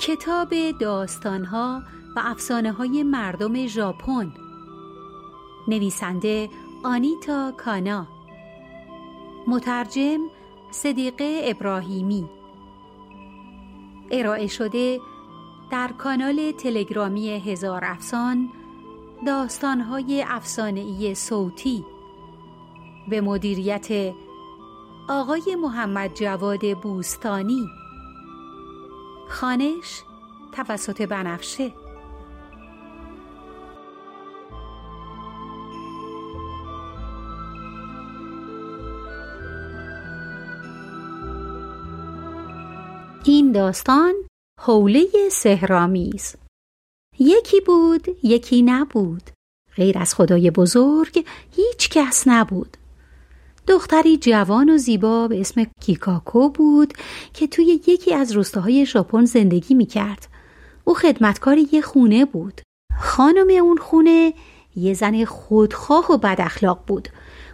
کتاب داستانها و افسانه های مردم ژاپن. نویسنده آنیتا کانا. مترجم صدیقه ابراهیمی. ارائه شده در کانال تلگرامی هزار افسان داستانهای ای صوتی. به مدیریت آقای محمد جواد بوستانی. خانش توسط بنفشه. این داستان حوله سهرامیز یکی بود یکی نبود. غیر از خدای بزرگ هیچ کس نبود. دختری جوان و زیبا به اسم کیکاکو بود که توی یکی از روستاهای ژاپن زندگی می‌کرد. او خدمتکار یه خونه بود. خانم اون خونه یه زن خودخواه و بد اخلاق بود.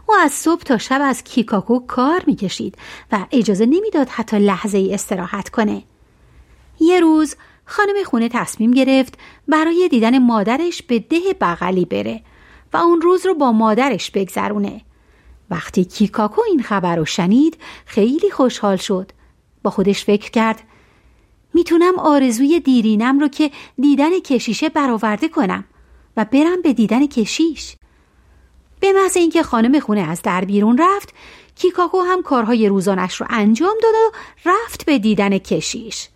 او از صبح تا شب از کیکاکو کار می‌کشید و اجازه نمی‌داد حتی لحظه ای استراحت کنه. یه روز خانم خونه تصمیم گرفت برای دیدن مادرش به ده بغلی بره و اون روز رو با مادرش بگذرونه. وقتی کیکاکو این خبر رو شنید خیلی خوشحال شد. با خودش فکر کرد می‌تونم آرزوی دیرینم رو که دیدن کشیشه برآورده کنم و برم به دیدن کشیش. به محض اینکه خانم خونه از در بیرون رفت کیکاکو هم کارهای روزانش رو انجام داد و رفت به دیدن کشیش.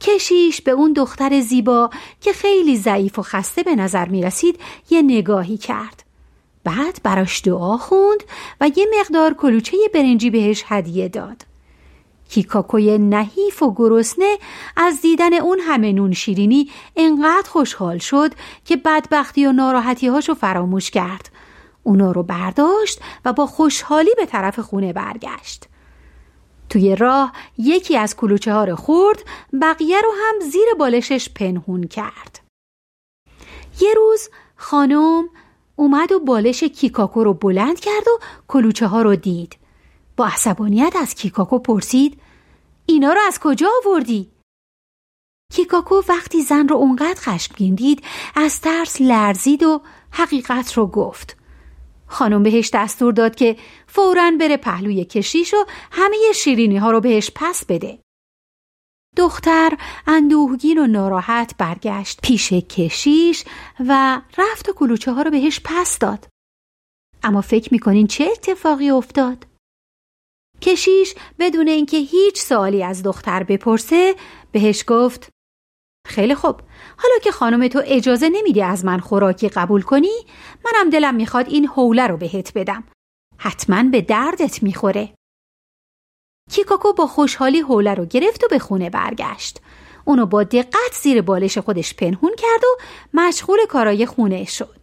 کشیش به اون دختر زیبا که خیلی ضعیف و خسته به نظر می رسید یه نگاهی کرد. بعد براش دعا خوند و یه مقدار کلوچه برنجی بهش هدیه داد. کیکاکوی نحیف و گرسنه از دیدن اون همه نون شیرینی انقدر خوشحال شد که بدبختی و ناراحتی هاشو فراموش کرد. اونا رو برداشت و با خوشحالی به طرف خونه برگشت. توی راه یکی از کلوچه ها رو خورد بقیه رو هم زیر بالشش پنهون کرد. یه روز خانم اومد و بالش کیکاکو رو بلند کرد و کلوچه ها رو دید. با عصبانیت از کیکاکو پرسید اینا رو از کجا آوردی؟ کیکاکو وقتی زن رو اونقدر خشمگین دید از ترس لرزید و حقیقت رو گفت. خانم بهش دستور داد که فورا بره پهلوی کشیش و همه شیرینی ها رو بهش پس بده. دختر اندوهگین و ناراحت برگشت پیش کشیش و رفت و کلوچه ها رو بهش پس داد. اما فکر می‌کنین چه اتفاقی افتاد؟ کشیش بدون اینکه هیچ سوالی از دختر بپرسه بهش گفت خیلی خوب حالا که خانم تو اجازه نمیدی از من خوراکی قبول کنی منم دلم می‌خواد این حوله رو بهت بدم حتما به دردت می‌خوره کیکاکو با خوشحالی حوله رو گرفت و به خونه برگشت. اونو با دقت زیر بالش خودش پنهون کرد و مشغول کارای خونه شد.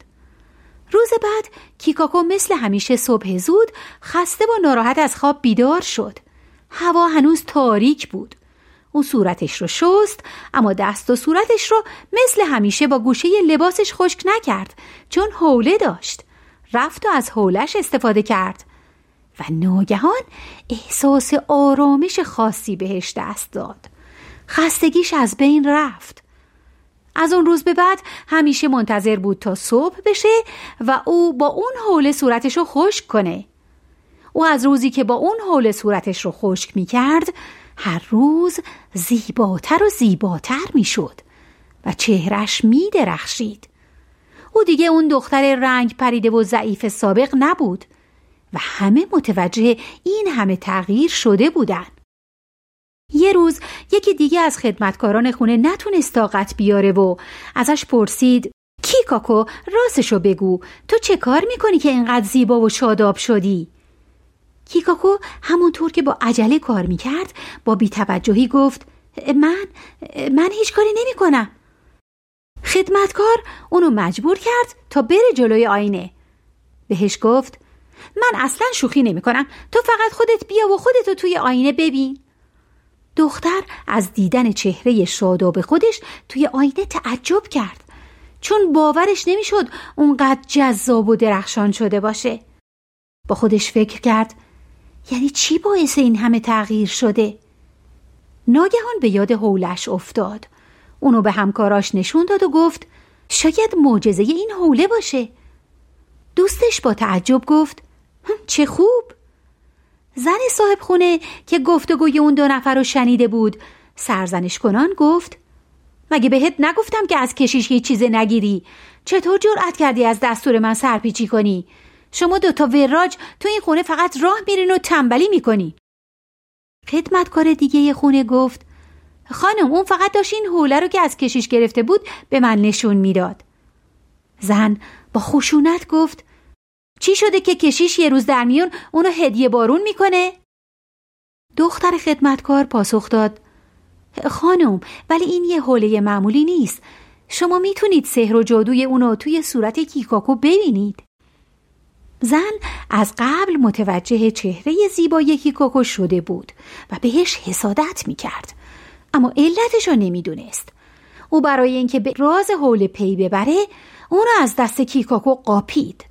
روز بعد کیکاکو مثل همیشه صبح زود خسته و ناراحت از خواب بیدار شد. هوا هنوز تاریک بود. او صورتش رو شست اما دست و صورتش رو مثل همیشه با گوشه لباسش خشک نکرد چون حوله داشت. رفت و از حولش استفاده کرد. و ناگهان احساس آرامش خاصی بهش دست داد. خستگیش از بین رفت. از اون روز به بعد همیشه منتظر بود تا صبح بشه و او با اون حول صورتش رو خشک کنه. او از روزی که با اون حول صورتش رو خشک می کرد هر روز زیباتر و زیباتر می شد و چهرش می درخشید او دیگه اون دختر رنگ پریده و ضعیف سابق نبود. و همه متوجه این همه تغییر شده بودن. یه روز یکی دیگه از خدمتکاران خونه نتونست طاقت بیاره و ازش پرسید کی کاکو راستشو بگو تو چه کار می‌کنی که اینقدر زیبا و شاداب شدی؟ کیکاکو همونطور که با عجله کار می‌کرد با بیتوجهی گفت من من هیچ کاری نمی کنم. خدمتکار اونو مجبور کرد تا بره جلوی آینه بهش گفت من اصلا شوخی نمی کنم تو فقط خودت بیا و خودتو توی آینه ببین. دختر از دیدن چهره شاداب خودش توی آینه تعجب کرد. چون باورش نمی‌شد اونقدر جذاب و درخشان شده باشه. با خودش فکر کرد یعنی چی باعث این همه تغییر شده؟ ناگهان به یاد حولش افتاد. اونو به همکاراش نشون داد و گفت شاید معجزه این حوله باشه. دوستش با تعجب گفت چه خوب. زن صاحب خونه که گفتگوی اون دو نفر رو شنیده بود سرزنش کنان گفت مگه بهت نگفتم که از کشیش هیچ چیز نگیری؟ چطور جرأت کردی از دستور من سرپیچی کنی؟ شما دوتا وراج تو این خونه فقط راه میرین و تنبلی می‌کنی. خدمتکار دیگه خونه گفت خانم اون فقط داشت این حوله رو که از کشیش گرفته بود به من نشون می‌داد. زن با خشونت گفت چی شده که کشیش یه روز در میون اونو هدیه بارون می‌کنه؟ دختر خدمتکار پاسخ داد. خانم ولی این یه حوله معمولی نیست. شما می‌تونید سحر و جادوی اونو توی صورت کیکاکو ببینید. زن از قبل متوجه چهره زیبای کیکاکو شده بود و بهش حسادت می‌کرد. اما علتش رو نمی‌دونست. او برای اینکه به راز حول پی ببره اونو از دست کیکاکو قاپید.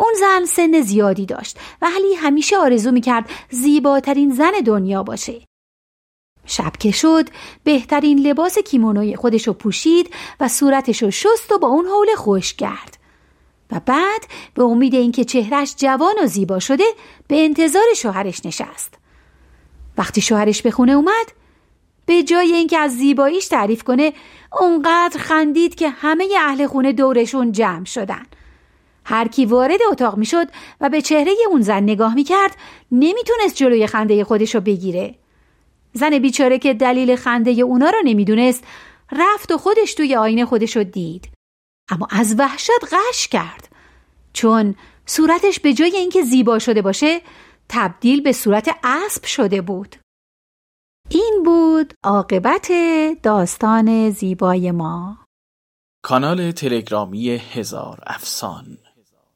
اون زن سن زیادی داشت ولی همیشه آرزو می‌کرد زیباترین زن دنیا باشه. شب که شد بهترین لباس کیمونوی خودشو پوشید و صورتشو شست و با اون حول خوش کرد. و بعد به امید اینکه چهرش جوان و زیبا شده به انتظار شوهرش نشست. وقتی شوهرش به خونه اومد به جای اینکه از زیباییش تعریف کنه اونقدر خندید که همه اهل خونه دورشون جمع شدن. هر کی وارد اتاق می‌شد و به چهره اون زن نگاه می‌کرد نمی‌تونست جلوی خنده خودش رو بگیره. زن بیچاره که دلیل خنده اونا رو نمی‌دونست رفت و خودش توی آینه خودش رو دید. اما از وحشت غش کرد. چون صورتش به جای اینکه زیبا شده باشه تبدیل به صورت اسب شده بود. این بود عاقبت داستان زیبای ما. کانال تلگرامی هزار افسان